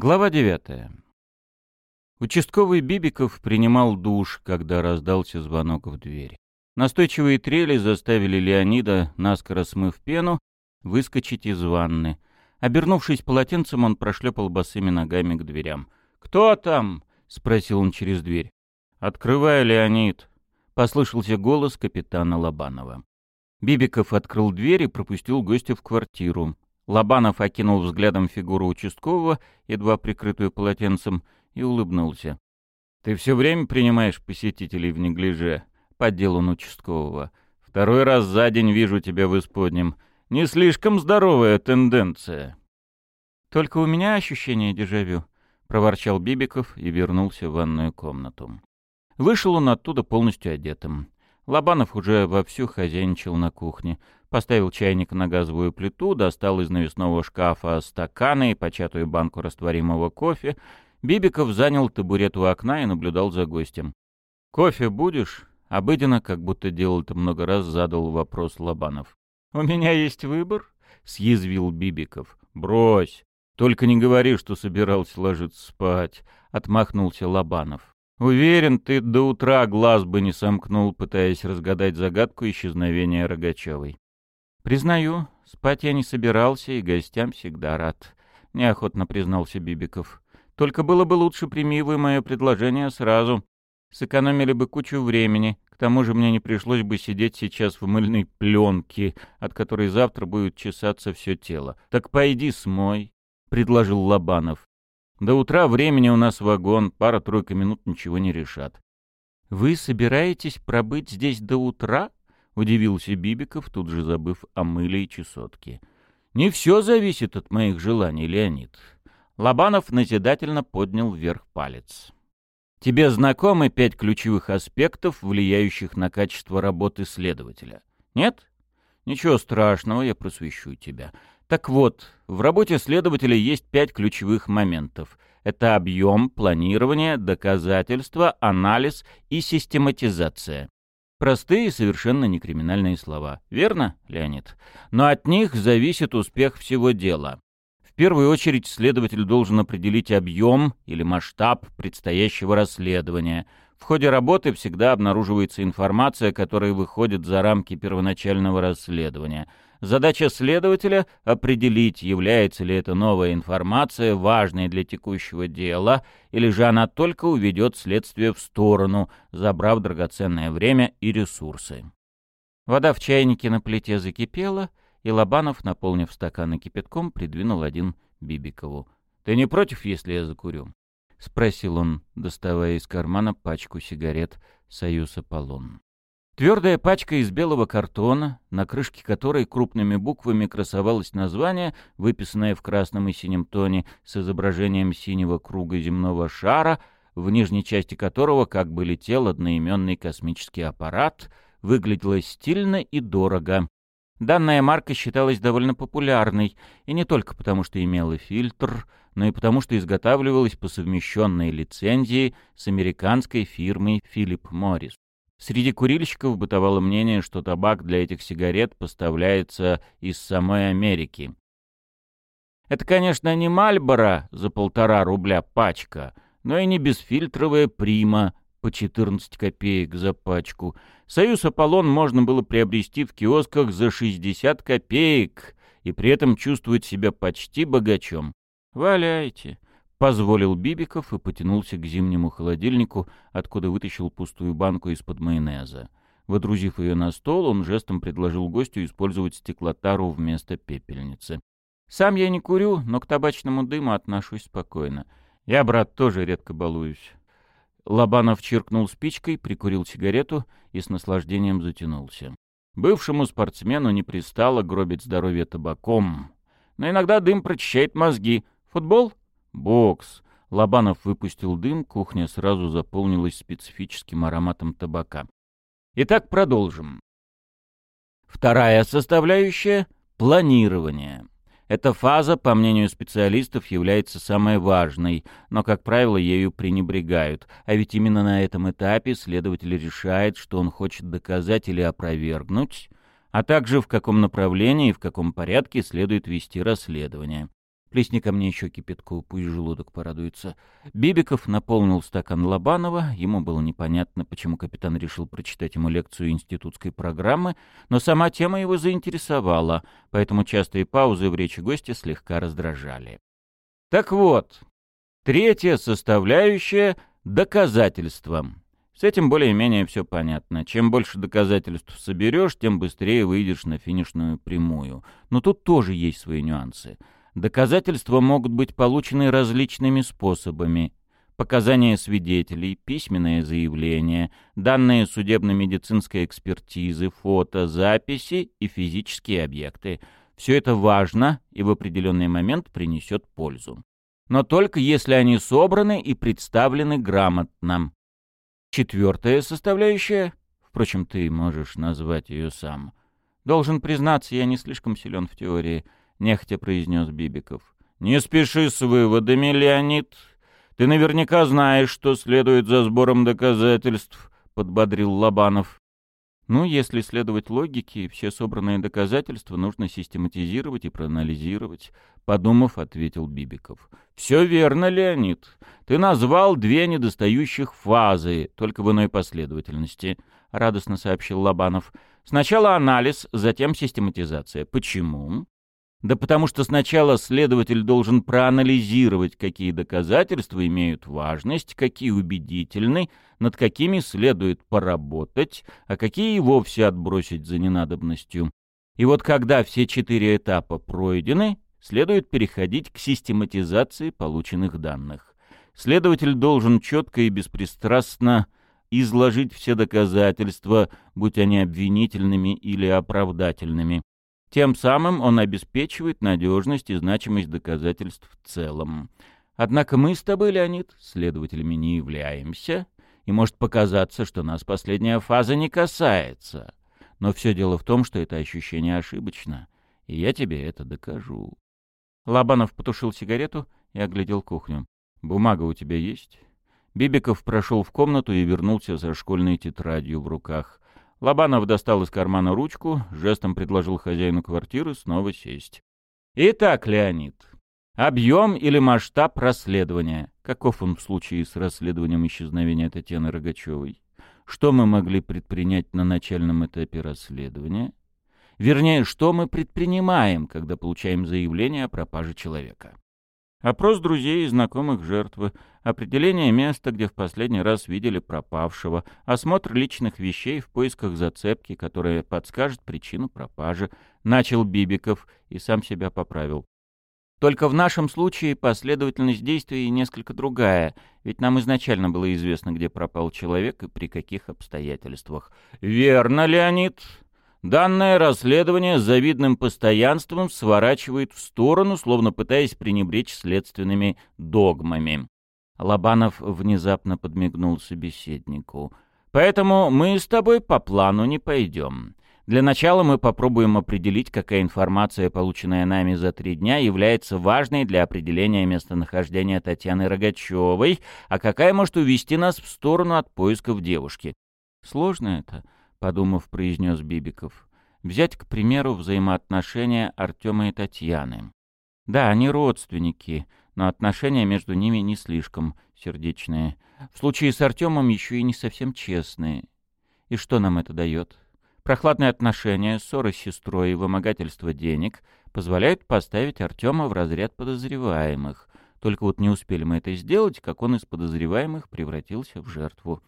Глава девятая. Участковый Бибиков принимал душ, когда раздался звонок в дверь. Настойчивые трели заставили Леонида, наскоро смыв пену, выскочить из ванны. Обернувшись полотенцем, он прошлепал босыми ногами к дверям. «Кто там?» — спросил он через дверь. «Открывай, Леонид!» — послышался голос капитана Лобанова. Бибиков открыл дверь и пропустил гостя в квартиру. Лобанов окинул взглядом фигуру участкового, едва прикрытую полотенцем, и улыбнулся. «Ты все время принимаешь посетителей в неглиже?» — поддел он участкового. «Второй раз за день вижу тебя в исподнем. Не слишком здоровая тенденция». «Только у меня ощущение дежавю», — проворчал Бибиков и вернулся в ванную комнату. Вышел он оттуда полностью одетым. Лобанов уже вовсю хозяйничал на кухне. Поставил чайник на газовую плиту, достал из навесного шкафа стаканы и початую банку растворимого кофе. Бибиков занял табурет у окна и наблюдал за гостем. «Кофе будешь?» Обыденно, как будто делал это много раз, задал вопрос Лобанов. «У меня есть выбор?» — съязвил Бибиков. «Брось! Только не говори, что собирался ложиться спать!» — отмахнулся Лобанов. «Уверен, ты до утра глаз бы не сомкнул, пытаясь разгадать загадку исчезновения Рогачевой». «Признаю, спать я не собирался и гостям всегда рад», — неохотно признался Бибиков. «Только было бы лучше, прими вы мое предложение сразу. Сэкономили бы кучу времени, к тому же мне не пришлось бы сидеть сейчас в мыльной пленке, от которой завтра будет чесаться все тело. Так пойди смой», — предложил Лобанов. «До утра времени у нас вагон, пара-тройка минут ничего не решат». «Вы собираетесь пробыть здесь до утра?» Удивился Бибиков, тут же забыв о мыле и чесотке. «Не все зависит от моих желаний, Леонид». Лобанов назидательно поднял вверх палец. «Тебе знакомы пять ключевых аспектов, влияющих на качество работы следователя? Нет? Ничего страшного, я просвещу тебя. Так вот, в работе следователя есть пять ключевых моментов. Это объем, планирование, доказательства, анализ и систематизация. Простые, совершенно некриминальные слова. Верно, Леонид? Но от них зависит успех всего дела. В первую очередь следователь должен определить объем или масштаб предстоящего расследования. В ходе работы всегда обнаруживается информация, которая выходит за рамки первоначального расследования – Задача следователя — определить, является ли эта новая информация важной для текущего дела, или же она только уведет следствие в сторону, забрав драгоценное время и ресурсы. Вода в чайнике на плите закипела, и Лобанов, наполнив стаканы кипятком, придвинул один Бибикову. «Ты не против, если я закурю?» — спросил он, доставая из кармана пачку сигарет «Союз Аполлон». Твердая пачка из белого картона, на крышке которой крупными буквами красовалось название, выписанное в красном и синем тоне с изображением синего круга земного шара, в нижней части которого как бы летел одноименный космический аппарат, выглядела стильно и дорого. Данная марка считалась довольно популярной, и не только потому, что имела фильтр, но и потому, что изготавливалась по совмещенной лицензии с американской фирмой Philip Morris. Среди курильщиков бытовало мнение, что табак для этих сигарет поставляется из самой Америки. Это, конечно, не Мальборо за полтора рубля пачка, но и не бесфильтровая Прима по 14 копеек за пачку. Союз Аполлон можно было приобрести в киосках за 60 копеек и при этом чувствовать себя почти богачом. «Валяйте», Позволил Бибиков и потянулся к зимнему холодильнику, откуда вытащил пустую банку из-под майонеза. Водрузив ее на стол, он жестом предложил гостю использовать стеклотару вместо пепельницы. «Сам я не курю, но к табачному дыму отношусь спокойно. Я, брат, тоже редко балуюсь». Лобанов чиркнул спичкой, прикурил сигарету и с наслаждением затянулся. Бывшему спортсмену не пристало гробить здоровье табаком. Но иногда дым прочищает мозги. Футбол? Бокс. Лобанов выпустил дым, кухня сразу заполнилась специфическим ароматом табака. Итак, продолжим. Вторая составляющая — планирование. Эта фаза, по мнению специалистов, является самой важной, но, как правило, ею пренебрегают. А ведь именно на этом этапе следователь решает, что он хочет доказать или опровергнуть, а также в каком направлении и в каком порядке следует вести расследование. Плесни ко мне еще кипятку, пусть желудок порадуется. Бибиков наполнил стакан Лобанова. Ему было непонятно, почему капитан решил прочитать ему лекцию институтской программы, но сама тема его заинтересовала, поэтому частые паузы в речи гостя слегка раздражали. Так вот, третья составляющая — доказательства. С этим более-менее все понятно. Чем больше доказательств соберешь, тем быстрее выйдешь на финишную прямую. Но тут тоже есть свои нюансы — Доказательства могут быть получены различными способами. Показания свидетелей, письменное заявление, данные судебно-медицинской экспертизы, фото, записи и физические объекты. Все это важно и в определенный момент принесет пользу. Но только если они собраны и представлены грамотно. Четвертая составляющая, впрочем, ты можешь назвать ее сам. Должен признаться, я не слишком силен в теории –— нехотя произнес Бибиков. «Не спеши с выводами, Леонид. Ты наверняка знаешь, что следует за сбором доказательств», — подбодрил Лобанов. «Ну, если следовать логике, все собранные доказательства нужно систематизировать и проанализировать», — подумав, ответил Бибиков. «Все верно, Леонид. Ты назвал две недостающих фазы, только в иной последовательности», — радостно сообщил Лобанов. «Сначала анализ, затем систематизация. Почему?» Да потому что сначала следователь должен проанализировать, какие доказательства имеют важность, какие убедительны, над какими следует поработать, а какие и вовсе отбросить за ненадобностью. И вот когда все четыре этапа пройдены, следует переходить к систематизации полученных данных. Следователь должен четко и беспристрастно изложить все доказательства, будь они обвинительными или оправдательными. Тем самым он обеспечивает надежность и значимость доказательств в целом. Однако мы с тобой, Леонид, следователями не являемся, и может показаться, что нас последняя фаза не касается. Но все дело в том, что это ощущение ошибочно, и я тебе это докажу. Лобанов потушил сигарету и оглядел кухню. «Бумага у тебя есть?» Бибиков прошел в комнату и вернулся со школьной тетрадью в руках. Лобанов достал из кармана ручку, жестом предложил хозяину квартиры снова сесть. «Итак, Леонид, объем или масштаб расследования? Каков он в случае с расследованием исчезновения Татьяны Рогачевой? Что мы могли предпринять на начальном этапе расследования? Вернее, что мы предпринимаем, когда получаем заявление о пропаже человека?» Опрос друзей и знакомых жертвы, определение места, где в последний раз видели пропавшего, осмотр личных вещей в поисках зацепки, которая подскажет причину пропажи, начал Бибиков и сам себя поправил. Только в нашем случае последовательность действий несколько другая, ведь нам изначально было известно, где пропал человек и при каких обстоятельствах. «Верно, Леонид!» Данное расследование с завидным постоянством сворачивает в сторону, словно пытаясь пренебречь следственными догмами. Лобанов внезапно подмигнул собеседнику. «Поэтому мы с тобой по плану не пойдем. Для начала мы попробуем определить, какая информация, полученная нами за три дня, является важной для определения местонахождения Татьяны Рогачевой, а какая может увести нас в сторону от поисков девушки. Сложно это?» — подумав, произнес Бибиков. «Взять, к примеру, взаимоотношения Артема и Татьяны. Да, они родственники, но отношения между ними не слишком сердечные. В случае с Артемом еще и не совсем честные. И что нам это дает? Прохладные отношения, ссоры с сестрой и вымогательство денег позволяют поставить Артема в разряд подозреваемых. Только вот не успели мы это сделать, как он из подозреваемых превратился в жертву.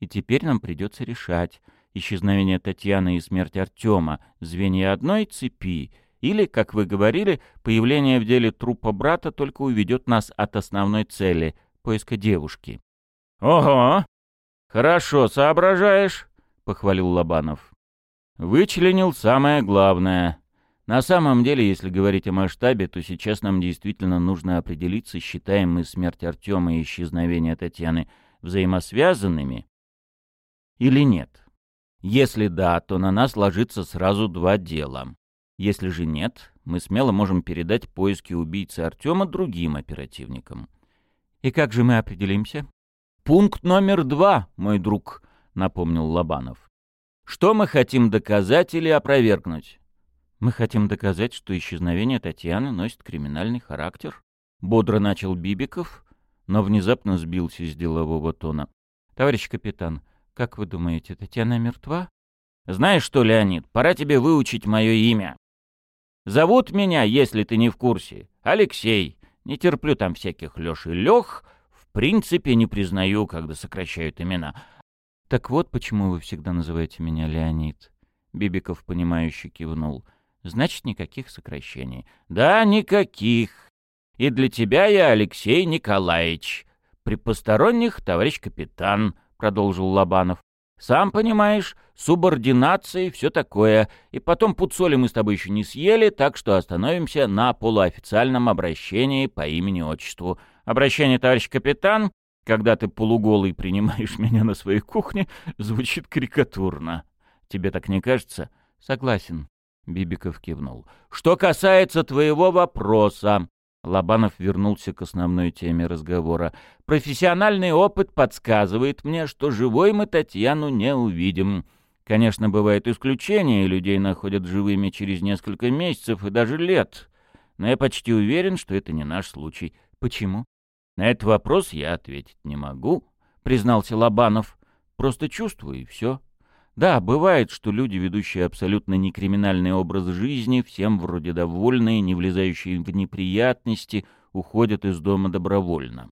И теперь нам придется решать, исчезновение Татьяны и смерть Артема — звенья одной цепи, или, как вы говорили, появление в деле трупа брата только уведет нас от основной цели — поиска девушки. — Ого! Хорошо соображаешь, — похвалил Лобанов. — Вычленил самое главное. На самом деле, если говорить о масштабе, то сейчас нам действительно нужно определиться, считаем мы смерть Артема и исчезновение Татьяны взаимосвязанными или нет. Если да, то на нас ложится сразу два дела. Если же нет, мы смело можем передать поиски убийцы Артема другим оперативникам. И как же мы определимся? Пункт номер два, мой друг, напомнил Лобанов. Что мы хотим доказать или опровергнуть? Мы хотим доказать, что исчезновение Татьяны носит криминальный характер. Бодро начал Бибиков, но внезапно сбился с делового тона. Товарищ капитан, как вы думаете, Татьяна мертва? Знаешь что, Леонид, пора тебе выучить мое имя. Зовут меня, если ты не в курсе, Алексей. Не терплю там всяких Лёш и Лёх. В принципе, не признаю, когда сокращают имена. Так вот, почему вы всегда называете меня Леонид. Бибиков, понимающе кивнул. Значит, никаких сокращений. Да, никаких. И для тебя я Алексей Николаевич. При посторонних, товарищ капитан, продолжил Лобанов. Сам понимаешь, субординация и все такое. И потом пуцоли мы с тобой еще не съели, так что остановимся на полуофициальном обращении по имени-отчеству. Обращение, товарищ капитан, когда ты полуголый принимаешь меня на своей кухне, звучит карикатурно. Тебе так не кажется? Согласен. Бибиков кивнул. Что касается твоего вопроса, Лобанов вернулся к основной теме разговора. «Профессиональный опыт подсказывает мне, что живой мы Татьяну не увидим. Конечно, бывают исключения, и людей находят живыми через несколько месяцев и даже лет. Но я почти уверен, что это не наш случай. Почему?» «На этот вопрос я ответить не могу», — признался Лобанов. «Просто чувствую, и все». Да, бывает, что люди, ведущие абсолютно некриминальный образ жизни, всем вроде довольные, не влезающие в неприятности, уходят из дома добровольно.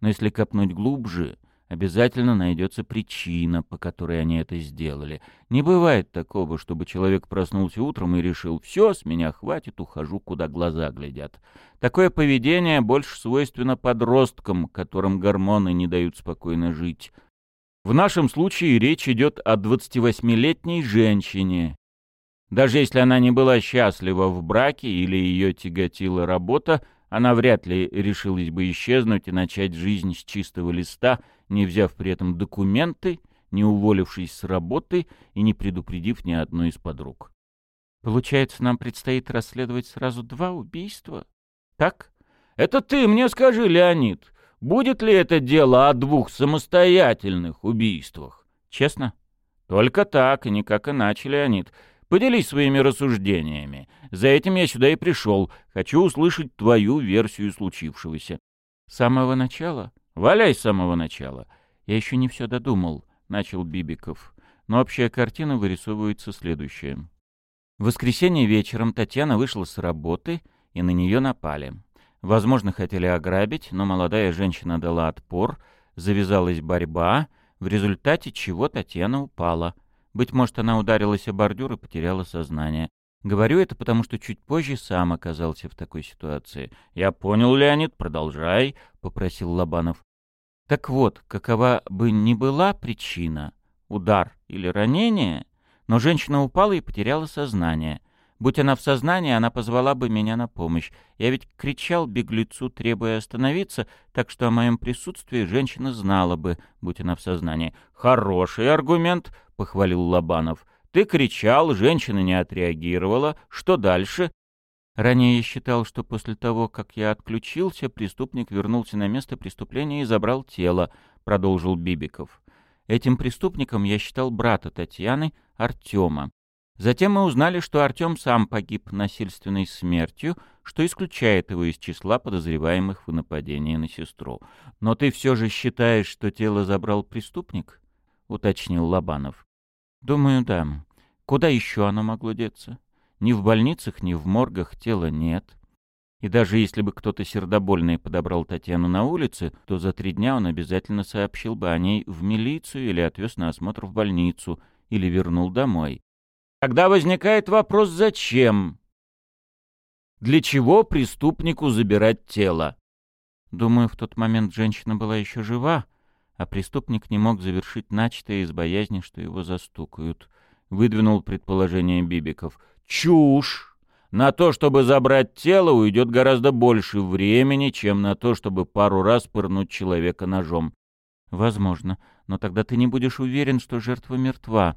Но если копнуть глубже, обязательно найдется причина, по которой они это сделали. Не бывает такого, чтобы человек проснулся утром и решил «все, с меня хватит, ухожу, куда глаза глядят». Такое поведение больше свойственно подросткам, которым гормоны не дают спокойно жить, в нашем случае речь идет о 28-летней женщине. Даже если она не была счастлива в браке или ее тяготила работа, она вряд ли решилась бы исчезнуть и начать жизнь с чистого листа, не взяв при этом документы, не уволившись с работы и не предупредив ни одной из подруг. Получается, нам предстоит расследовать сразу два убийства? Так? Это ты мне скажи, Леонид. Будет ли это дело о двух самостоятельных убийствах? Честно? Только так, и никак иначе, Леонид. Поделись своими рассуждениями. За этим я сюда и пришел. Хочу услышать твою версию случившегося. С самого начала? Валяй с самого начала. Я еще не все додумал, — начал Бибиков. Но общая картина вырисовывается следующая. В воскресенье вечером Татьяна вышла с работы, и на нее напали. Возможно, хотели ограбить, но молодая женщина дала отпор, завязалась борьба, в результате чего Татьяна упала. Быть может, она ударилась о бордюр и потеряла сознание. Говорю это, потому что чуть позже сам оказался в такой ситуации. «Я понял, Леонид, продолжай», — попросил Лобанов. Так вот, какова бы ни была причина, удар или ранение, но женщина упала и потеряла сознание — Будь она в сознании, она позвала бы меня на помощь. Я ведь кричал беглецу, требуя остановиться, так что о моем присутствии женщина знала бы, будь она в сознании. «Хороший аргумент», — похвалил Лобанов. «Ты кричал, женщина не отреагировала. Что дальше?» Ранее я считал, что после того, как я отключился, преступник вернулся на место преступления и забрал тело, — продолжил Бибиков. Этим преступником я считал брата Татьяны, Артема. Затем мы узнали, что Артем сам погиб насильственной смертью, что исключает его из числа подозреваемых в нападении на сестру. «Но ты все же считаешь, что тело забрал преступник?» — уточнил Лобанов. «Думаю, да. Куда еще оно могло деться? Ни в больницах, ни в моргах тела нет. И даже если бы кто-то сердобольный подобрал Татьяну на улице, то за три дня он обязательно сообщил бы о ней в милицию или отвез на осмотр в больницу, или вернул домой. Тогда возникает вопрос «зачем?». Для чего преступнику забирать тело? Думаю, в тот момент женщина была еще жива, а преступник не мог завершить начатое из боязни, что его застукают. Выдвинул предположение Бибиков. Чушь! На то, чтобы забрать тело, уйдет гораздо больше времени, чем на то, чтобы пару раз пырнуть человека ножом. Возможно, но тогда ты не будешь уверен, что жертва мертва.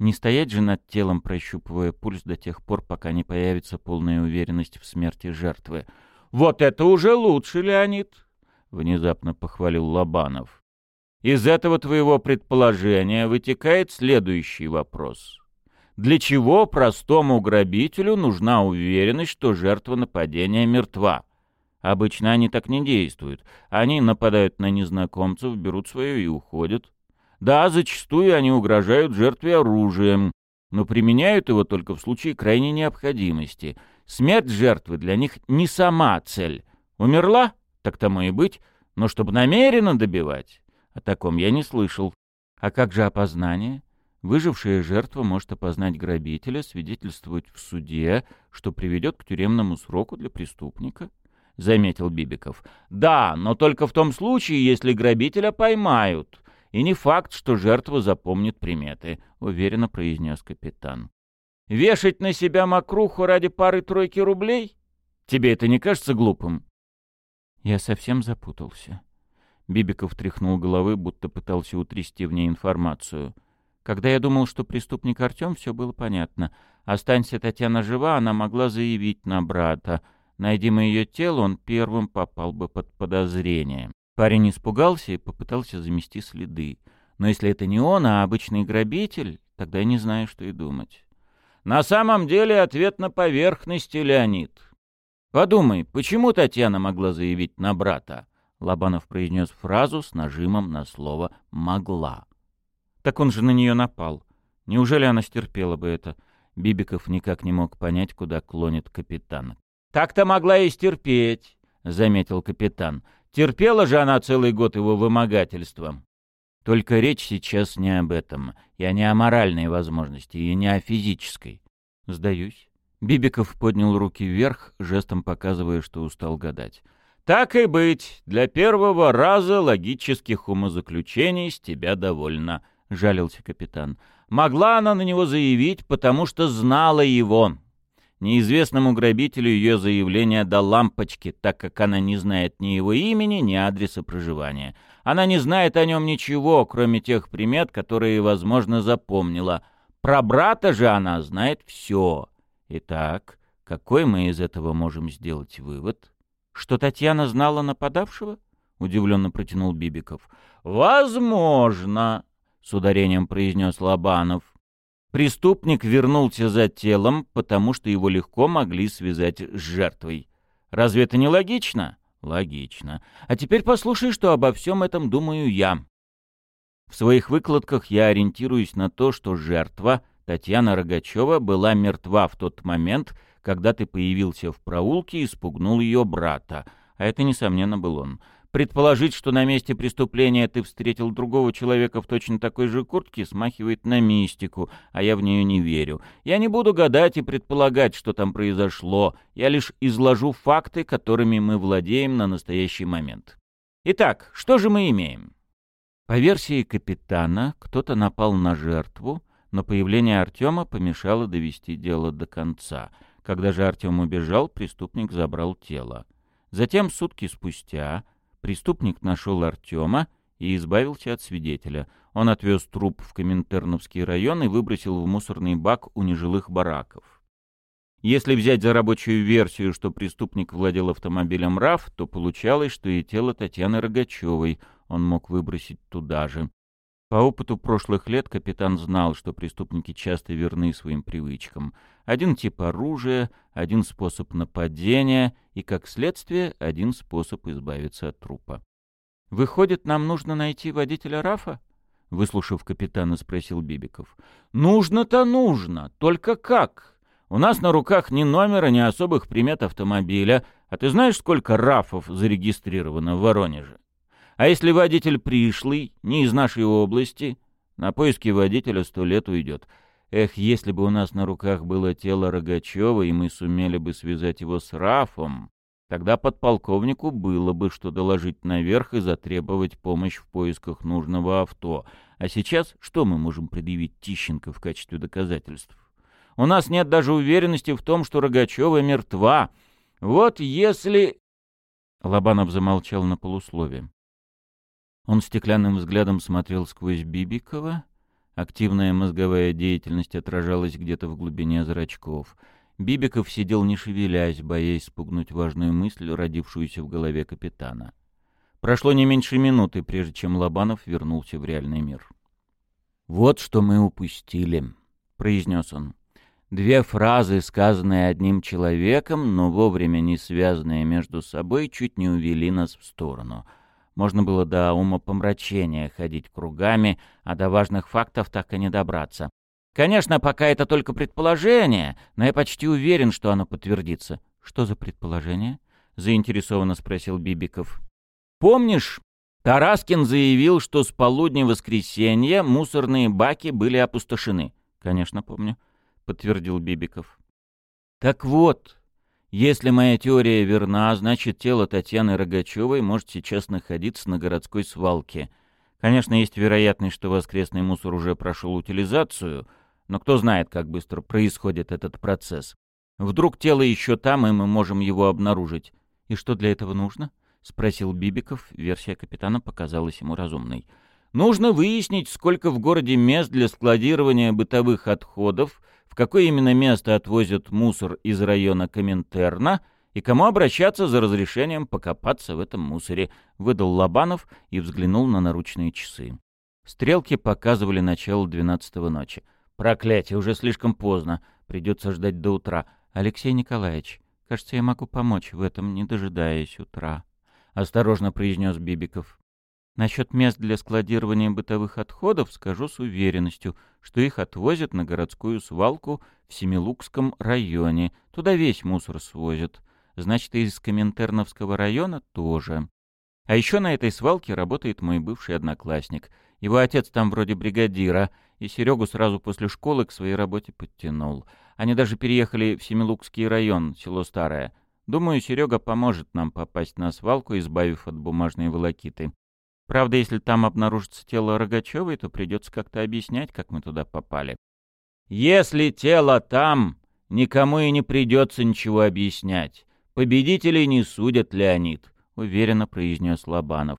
Не стоять же над телом, прощупывая пульс до тех пор, пока не появится полная уверенность в смерти жертвы. «Вот это уже лучше, Леонид!» — внезапно похвалил Лобанов. «Из этого твоего предположения вытекает следующий вопрос. Для чего простому грабителю нужна уверенность, что жертва нападения мертва? Обычно они так не действуют. Они нападают на незнакомцев, берут свое и уходят. Да, зачастую они угрожают жертве оружием, но применяют его только в случае крайней необходимости. Смерть жертвы для них не сама цель. Умерла? Так тому и быть. Но чтобы намеренно добивать, о таком я не слышал. А как же опознание? Выжившая жертва может опознать грабителя, свидетельствовать в суде, что приведет к тюремному сроку для преступника. — заметил Бибиков. «Да, но только в том случае, если грабителя поймают. И не факт, что жертва запомнит приметы», — уверенно произнес капитан. «Вешать на себя мокруху ради пары-тройки рублей? Тебе это не кажется глупым?» Я совсем запутался. Бибиков тряхнул головы, будто пытался утрясти в ней информацию. Когда я думал, что преступник Артем, все было понятно. Останься Татьяна жива, она могла заявить на брата. Найди мы ее тело, он первым попал бы под подозрение. Парень испугался и попытался замести следы. Но если это не он, а обычный грабитель, тогда я не знаю, что и думать. На самом деле ответ на поверхности, Леонид. Подумай, почему Татьяна могла заявить на брата? Лобанов произнес фразу с нажимом на слово «могла». Так он же на нее напал. Неужели она стерпела бы это? Бибиков никак не мог понять, куда клонит капитан. «Так-то могла и стерпеть», — заметил капитан. «Терпела же она целый год его вымогательством». Только речь сейчас не об этом, и не о моральной возможности, и не о физической. Сдаюсь. Бибиков поднял руки вверх, жестом показывая, что устал гадать. «Так и быть. Для первого раза логических умозаключений с тебя довольно», — жалился капитан. «Могла она на него заявить, потому что знала его. Неизвестному грабителю ее заявление до лампочки, так как она не знает ни его имени, ни адреса проживания. Она не знает о нем ничего, кроме тех примет, которые, возможно, запомнила. Про брата же она знает все. Итак, какой мы из этого можем сделать вывод? Что Татьяна знала нападавшего? Удивленно протянул Бибиков. Возможно, с ударением произнес Лобанов. Преступник вернулся за телом, потому что его легко могли связать с жертвой. Разве это не логично? Логично. А теперь послушай, что обо всем этом думаю я. В своих выкладках я ориентируюсь на то, что жертва Татьяна Рогачева была мертва в тот момент, когда ты появился в проулке и спугнул ее брата. А это, несомненно, был он. Предположить, что на месте преступления ты встретил другого человека в точно такой же куртке, смахивает на мистику, а я в нее не верю. Я не буду гадать и предполагать, что там произошло. Я лишь изложу факты, которыми мы владеем на настоящий момент. Итак, что же мы имеем? По версии капитана, кто-то напал на жертву, но появление Артема помешало довести дело до конца. Когда же Артем убежал, преступник забрал тело. Затем, сутки спустя, преступник нашел Артема и избавился от свидетеля. Он отвез труп в Коминтерновский район и выбросил в мусорный бак у нежилых бараков. Если взять за рабочую версию, что преступник владел автомобилем РАФ, то получалось, что и тело Татьяны Рогачевой он мог выбросить туда же. По опыту прошлых лет капитан знал, что преступники часто верны своим привычкам. Один тип оружия, один способ нападения и, как следствие, один способ избавиться от трупа. «Выходит, нам нужно найти водителя Рафа?» Выслушав капитана, спросил Бибиков. «Нужно-то нужно, только как? У нас на руках ни номера, ни особых примет автомобиля, а ты знаешь, сколько Рафов зарегистрировано в Воронеже?» А если водитель пришлый, не из нашей области, на поиски водителя сто лет уйдет. Эх, если бы у нас на руках было тело Рогачева, и мы сумели бы связать его с Рафом, тогда подполковнику было бы что доложить наверх и затребовать помощь в поисках нужного авто. А сейчас что мы можем предъявить Тищенко в качестве доказательств? У нас нет даже уверенности в том, что Рогачева мертва. Вот если...» Лобанов замолчал на полуслове. Он стеклянным взглядом смотрел сквозь Бибикова. Активная мозговая деятельность отражалась где-то в глубине зрачков. Бибиков сидел не шевелясь, боясь спугнуть важную мысль, родившуюся в голове капитана. Прошло не меньше минуты, прежде чем Лобанов вернулся в реальный мир. «Вот что мы упустили», — произнес он. Две фразы, сказанные одним человеком, но вовремя не связанные между собой, чуть не увели нас в сторону. Можно было до умопомрачения ходить кругами, а до важных фактов так и не добраться. Конечно, пока это только предположение, но я почти уверен, что оно подтвердится. Что за предположение? заинтересованно спросил Бибиков. Помнишь, Тараскин заявил, что с полудня воскресенья мусорные баки были опустошены. Конечно, помню подтвердил Бибиков. Так вот, если моя теория верна, значит тело Татьяны Рогачевой может сейчас находиться на городской свалке. Конечно, есть вероятность, что воскресный мусор уже прошел утилизацию, но кто знает, как быстро происходит этот процесс. Вдруг тело еще там, и мы можем его обнаружить. И что для этого нужно? — спросил Бибиков. Версия капитана показалась ему разумной. «Нужно выяснить, сколько в городе мест для складирования бытовых отходов, в какое именно место отвозят мусор из района Коминтерна и кому обращаться за разрешением покопаться в этом мусоре, выдал Лобанов и взглянул на наручные часы. Стрелки показывали начало двенадцатого ночи. «Проклятие, уже слишком поздно. Придется ждать до утра. Алексей Николаевич, кажется, я могу помочь в этом, не дожидаясь утра», — осторожно произнес Бибиков. Насчет мест для складирования бытовых отходов скажу с уверенностью, что их отвозят на городскую свалку в Семилукском районе. Туда весь мусор свозят. Значит, и из Коминтерновского района тоже. А еще на этой свалке работает мой бывший одноклассник. Его отец там вроде бригадира, и Серегу сразу после школы к своей работе подтянул. Они даже переехали в Семилукский район, село Старое. Думаю, Серега поможет нам попасть на свалку, избавив от бумажной волокиты. Правда, если там обнаружится тело Рогачевой, то придется как-то объяснять, как мы туда попали. Если тело там, никому и не придется ничего объяснять. Победителей не судят, Леонид, — уверенно произнес Лобанов.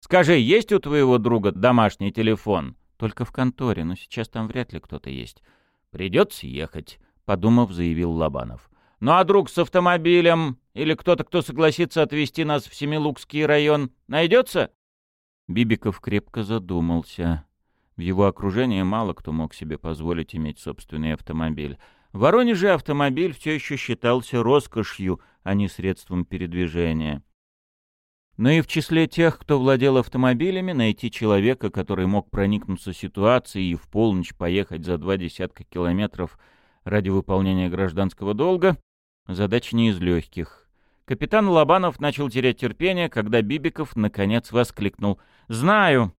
Скажи, есть у твоего друга домашний телефон? Только в конторе, но сейчас там вряд ли кто-то есть. Придется ехать, — подумав, заявил Лобанов. Ну а друг с автомобилем или кто-то, кто согласится отвезти нас в Семилукский район, найдется? Бибиков крепко задумался. В его окружении мало кто мог себе позволить иметь собственный автомобиль. В Воронеже автомобиль все еще считался роскошью, а не средством передвижения. Но и в числе тех, кто владел автомобилями, найти человека, который мог проникнуться ситуацией и в полночь поехать за два десятка километров ради выполнения гражданского долга, задача не из легких. Капитан Лобанов начал терять терпение, когда Бибиков наконец воскликнул. «Знаю!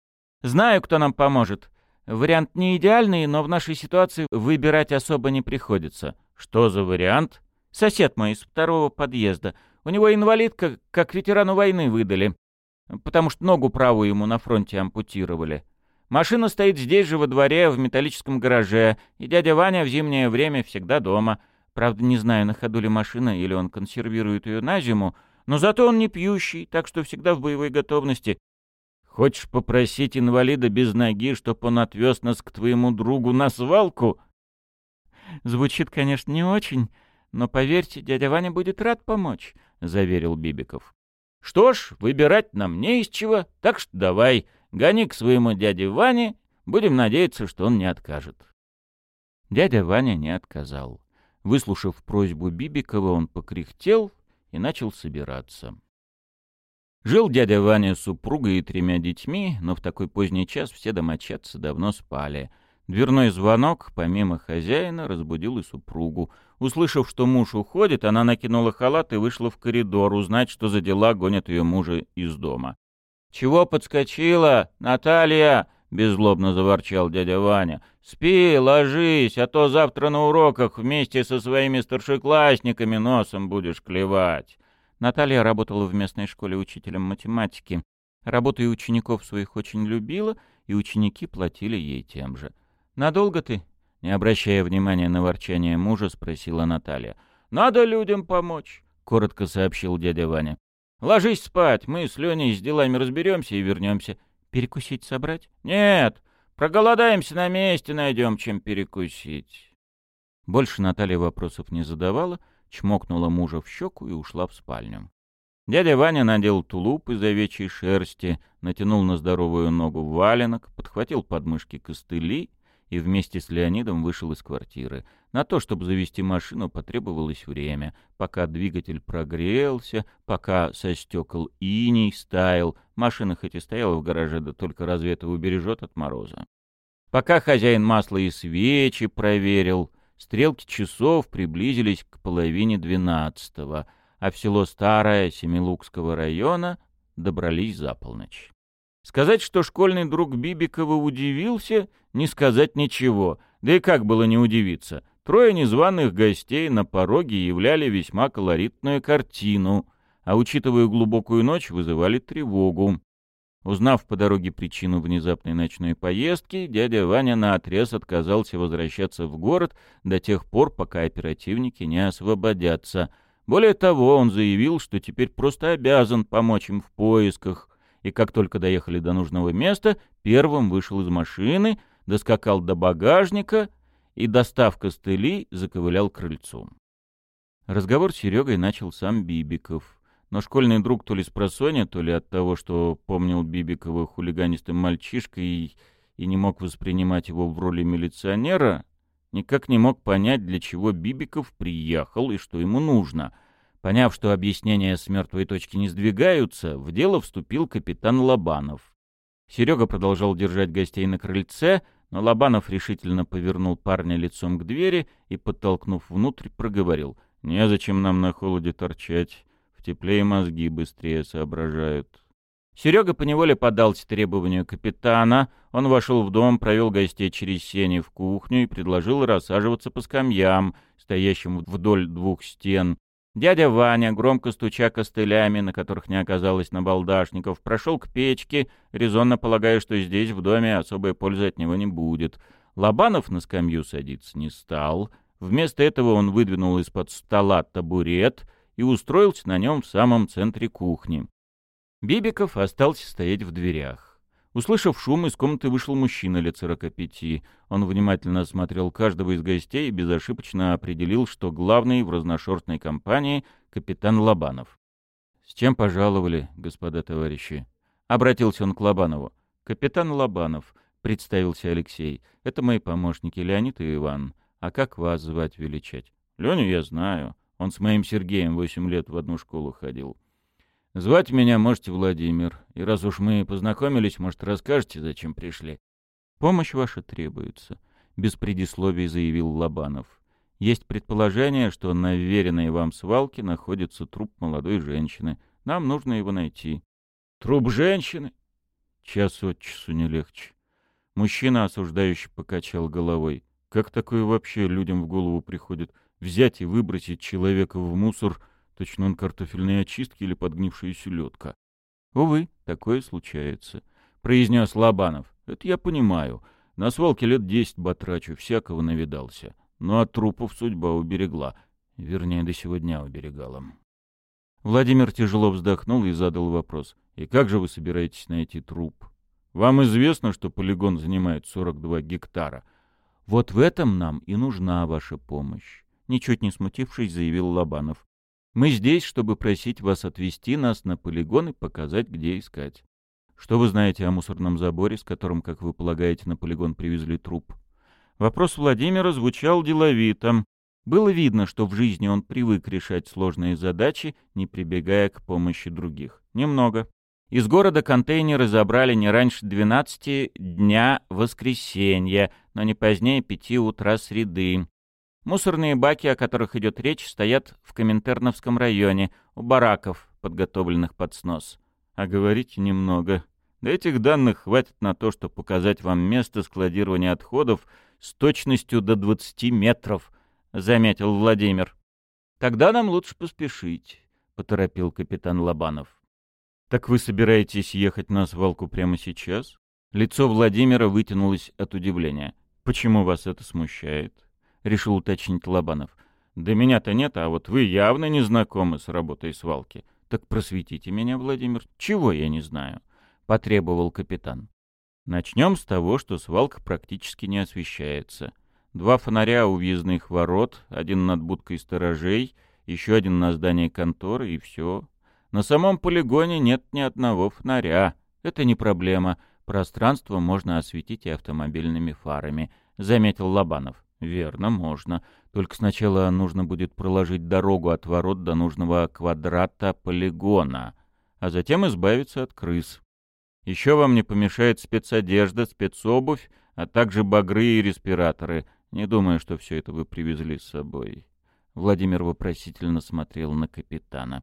Знаю, кто нам поможет. Вариант не идеальный, но в нашей ситуации выбирать особо не приходится». «Что за вариант?» «Сосед мой из второго подъезда. У него инвалидка, как ветерану войны выдали, потому что ногу правую ему на фронте ампутировали. Машина стоит здесь же во дворе, в металлическом гараже, и дядя Ваня в зимнее время всегда дома». Правда, не знаю, на ходу ли машина или он консервирует ее на зиму, но зато он не пьющий, так что всегда в боевой готовности. Хочешь попросить инвалида без ноги, чтоб он отвез нас к твоему другу на свалку? Звучит, конечно, не очень, но поверьте, дядя Ваня будет рад помочь, — заверил Бибиков. Что ж, выбирать нам не из чего, так что давай, гони к своему дяде Ване, будем надеяться, что он не откажет. Дядя Ваня не отказал. Выслушав просьбу Бибикова, он покряхтел и начал собираться. Жил дядя Ваня с супругой и тремя детьми, но в такой поздний час все домочадцы давно спали. Дверной звонок, помимо хозяина, разбудил и супругу. Услышав, что муж уходит, она накинула халат и вышла в коридор узнать, что за дела гонят ее мужа из дома. «Чего подскочила, Наталья?» — беззлобно заворчал дядя Ваня. «Спи, ложись, а то завтра на уроках вместе со своими старшеклассниками носом будешь клевать». Наталья работала в местной школе учителем математики. Работу и учеников своих очень любила, и ученики платили ей тем же. «Надолго ты?» — не обращая внимания на ворчание мужа, спросила Наталья. «Надо людям помочь», — коротко сообщил дядя Ваня. «Ложись спать, мы с Леней с делами разберемся и вернемся. Перекусить собрать? Нет, проголодаемся на месте, найдем чем перекусить. Больше Наталья вопросов не задавала, чмокнула мужа в щеку и ушла в спальню. Дядя Ваня надел тулуп из овечьей шерсти, натянул на здоровую ногу валенок, подхватил подмышки костыли и вместе с Леонидом вышел из квартиры. На то, чтобы завести машину, потребовалось время, пока двигатель прогрелся, пока со стекол иней стаял. Машина хоть и стояла в гараже, да только разве это убережет от мороза. Пока хозяин масла и свечи проверил, стрелки часов приблизились к половине двенадцатого, а в село Старое Семилукского района добрались за полночь. Сказать, что школьный друг Бибикова удивился, не сказать ничего. Да и как было не удивиться? Трое незваных гостей на пороге являли весьма колоритную картину, а, учитывая глубокую ночь, вызывали тревогу. Узнав по дороге причину внезапной ночной поездки, дядя Ваня наотрез отказался возвращаться в город до тех пор, пока оперативники не освободятся. Более того, он заявил, что теперь просто обязан помочь им в поисках — и как только доехали до нужного места, первым вышел из машины, доскакал до багажника и, достав костыли, заковылял к крыльцу. Разговор с Серегой начал сам Бибиков. Но школьный друг то ли с просонья, то ли от того, что помнил Бибикова хулиганистым мальчишкой и, и не мог воспринимать его в роли милиционера, никак не мог понять, для чего Бибиков приехал и что ему нужно — Поняв, что объяснения с мертвой точки не сдвигаются, в дело вступил капитан Лобанов. Серега продолжал держать гостей на крыльце, но Лобанов решительно повернул парня лицом к двери и, подтолкнув внутрь, проговорил. «Незачем нам на холоде торчать. В тепле и мозги быстрее соображают». Серега поневоле подался требованию капитана. Он вошел в дом, провел гостей через сени в кухню и предложил рассаживаться по скамьям, стоящим вдоль двух стен, Дядя Ваня, громко стуча костылями, на которых не оказалось набалдашников, прошел к печке, резонно полагая, что здесь, в доме, особой пользы от него не будет. Лобанов на скамью садиться не стал. Вместо этого он выдвинул из-под стола табурет и устроился на нем в самом центре кухни. Бибиков остался стоять в дверях. Услышав шум, из комнаты вышел мужчина лет сорока пяти. Он внимательно осмотрел каждого из гостей и безошибочно определил, что главный в разношерстной компании — капитан Лобанов. «С чем пожаловали, господа товарищи?» Обратился он к Лобанову. «Капитан Лобанов», — представился Алексей. «Это мои помощники Леонид и Иван. А как вас звать величать?» «Леню я знаю. Он с моим Сергеем восемь лет в одну школу ходил. Звать меня можете Владимир. И раз уж мы познакомились, может, расскажете, зачем пришли? Помощь ваша требуется, — без предисловий заявил Лобанов. Есть предположение, что на вверенной вам свалке находится труп молодой женщины. Нам нужно его найти. Труп женщины? Час от часу не легче. Мужчина, осуждающий, покачал головой. Как такое вообще людям в голову приходит? Взять и выбросить человека в мусор — Точно он картофельные очистки или подгнившая селедка. Увы, такое случается, — произнес Лобанов. Это я понимаю. На свалке лет десять батрачу, всякого навидался. Но от трупов судьба уберегла. Вернее, до сегодня уберегала. Владимир тяжело вздохнул и задал вопрос. «И как же вы собираетесь найти труп? Вам известно, что полигон занимает 42 гектара. Вот в этом нам и нужна ваша помощь», — ничуть не смутившись, заявил Лобанов. Мы здесь, чтобы просить вас отвезти нас на полигон и показать, где искать. Что вы знаете о мусорном заборе, с которым, как вы полагаете, на полигон привезли труп? Вопрос Владимира звучал деловито. Было видно, что в жизни он привык решать сложные задачи, не прибегая к помощи других. Немного. Из города контейнеры забрали не раньше 12 дня воскресенья, но не позднее 5 утра среды. Мусорные баки, о которых идет речь, стоят в Коминтерновском районе, у бараков, подготовленных под снос. А говорить немного. Да этих данных хватит на то, чтобы показать вам место складирования отходов с точностью до 20 метров, — заметил Владимир. «Тогда нам лучше поспешить», — поторопил капитан Лобанов. «Так вы собираетесь ехать на свалку прямо сейчас?» Лицо Владимира вытянулось от удивления. «Почему вас это смущает?» Решил уточнить Лобанов. «Да меня-то нет, а вот вы явно не знакомы с работой свалки. Так просветите меня, Владимир. Чего я не знаю?» — потребовал капитан. «Начнем с того, что свалка практически не освещается. Два фонаря у въездных ворот, один над будкой сторожей, еще один на здании конторы, и все. На самом полигоне нет ни одного фонаря. Это не проблема. Пространство можно осветить и автомобильными фарами. — заметил Лобанов. «Верно, можно. Только сначала нужно будет проложить дорогу от ворот до нужного квадрата полигона, а затем избавиться от крыс. Еще вам не помешает спецодежда, спецобувь, а также багры и респираторы. Не думаю, что все это вы привезли с собой». Владимир вопросительно смотрел на капитана.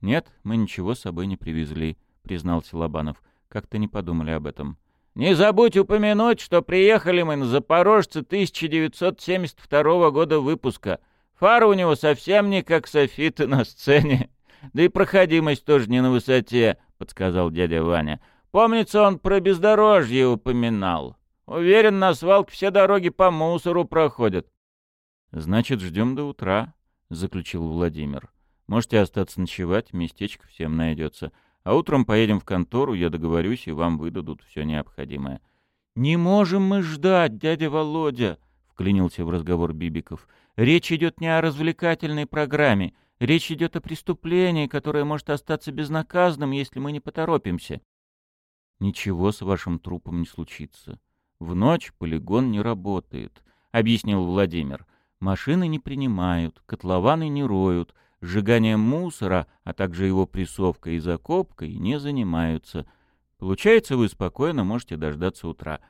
«Нет, мы ничего с собой не привезли», — признался Лобанов. «Как-то не подумали об этом». Не забудь упомянуть, что приехали мы на Запорожце 1972 года выпуска. Фара у него совсем не как софиты на сцене. Да и проходимость тоже не на высоте, — подсказал дядя Ваня. Помнится, он про бездорожье упоминал. Уверен, на свалке все дороги по мусору проходят. — Значит, ждем до утра, — заключил Владимир. — Можете остаться ночевать, местечко всем найдется. А утром поедем в контору, я договорюсь, и вам выдадут все необходимое. — Не можем мы ждать, дядя Володя, — вклинился в разговор Бибиков. — Речь идет не о развлекательной программе. Речь идет о преступлении, которое может остаться безнаказанным, если мы не поторопимся. — Ничего с вашим трупом не случится. В ночь полигон не работает, — объяснил Владимир. Машины не принимают, котлованы не роют, сжиганием мусора, а также его прессовкой и закопкой не занимаются. Получается, вы спокойно можете дождаться утра.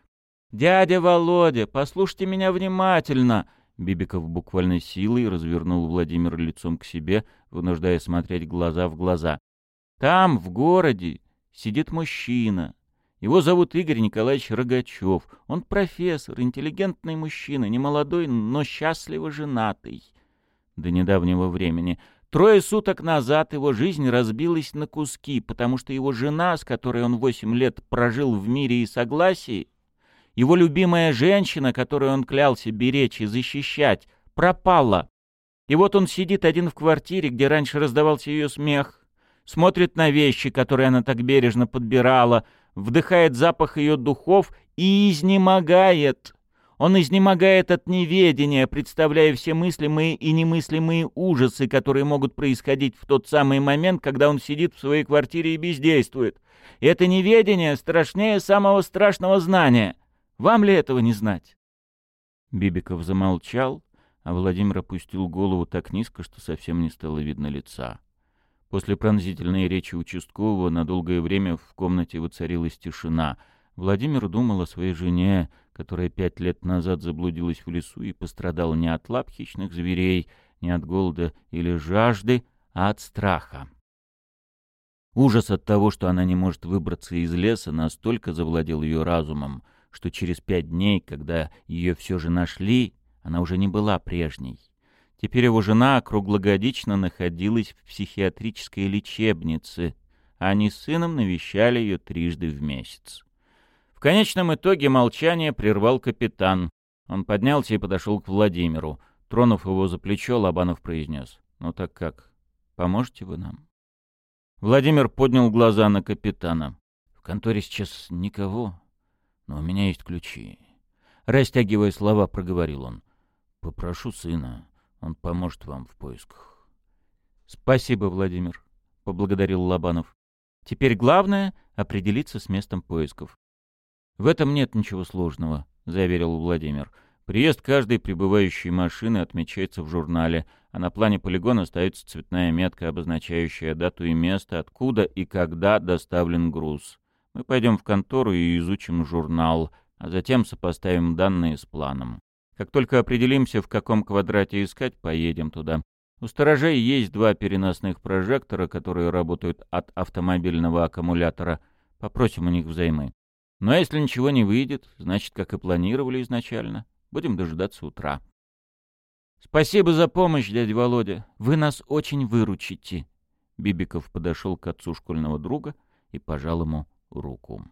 «Дядя Володя, послушайте меня внимательно!» Бибиков буквально силой развернул Владимира лицом к себе, вынуждая смотреть глаза в глаза. «Там, в городе, сидит мужчина. Его зовут Игорь Николаевич Рогачев. Он профессор, интеллигентный мужчина, немолодой, но счастливо женатый. До недавнего времени. Трое суток назад его жизнь разбилась на куски, потому что его жена, с которой он восемь лет прожил в мире и согласии, его любимая женщина, которую он клялся беречь и защищать, пропала. И вот он сидит один в квартире, где раньше раздавался ее смех, смотрит на вещи, которые она так бережно подбирала, вдыхает запах ее духов и изнемогает. Он изнемогает от неведения, представляя все мыслимые и немыслимые ужасы, которые могут происходить в тот самый момент, когда он сидит в своей квартире и бездействует. И это неведение страшнее самого страшного знания. Вам ли этого не знать? Бибиков замолчал, а Владимир опустил голову так низко, что совсем не стало видно лица. После пронзительной речи участкового на долгое время в комнате воцарилась тишина. Владимир думал о своей жене, которая пять лет назад заблудилась в лесу и пострадала не от лап хищных зверей, не от голода или жажды, а от страха. Ужас от того, что она не может выбраться из леса, настолько завладел ее разумом, что через пять дней, когда ее все же нашли, она уже не была прежней. Теперь его жена круглогодично находилась в психиатрической лечебнице, а они с сыном навещали ее трижды в месяц. В конечном итоге молчание прервал капитан. Он поднялся и подошел к Владимиру. Тронув его за плечо, Лобанов произнес. «Ну так как? Поможете вы нам?» Владимир поднял глаза на капитана. «В конторе сейчас никого, но у меня есть ключи». Растягивая слова, проговорил он. «Попрошу сына, он поможет вам в поисках». «Спасибо, Владимир», — поблагодарил Лобанов. «Теперь главное — определиться с местом поисков. «В этом нет ничего сложного», — заверил Владимир. «Приезд каждой прибывающей машины отмечается в журнале, а на плане полигона ставится цветная метка, обозначающая дату и место, откуда и когда доставлен груз. Мы пойдем в контору и изучим журнал, а затем сопоставим данные с планом. Как только определимся, в каком квадрате искать, поедем туда. У сторожей есть два переносных прожектора, которые работают от автомобильного аккумулятора. Попросим у них взаймы. Но если ничего не выйдет, значит, как и планировали изначально, будем дожидаться утра. «Спасибо за помощь, дядя Володя. Вы нас очень выручите». Бибиков подошел к отцу школьного друга и пожал ему руку.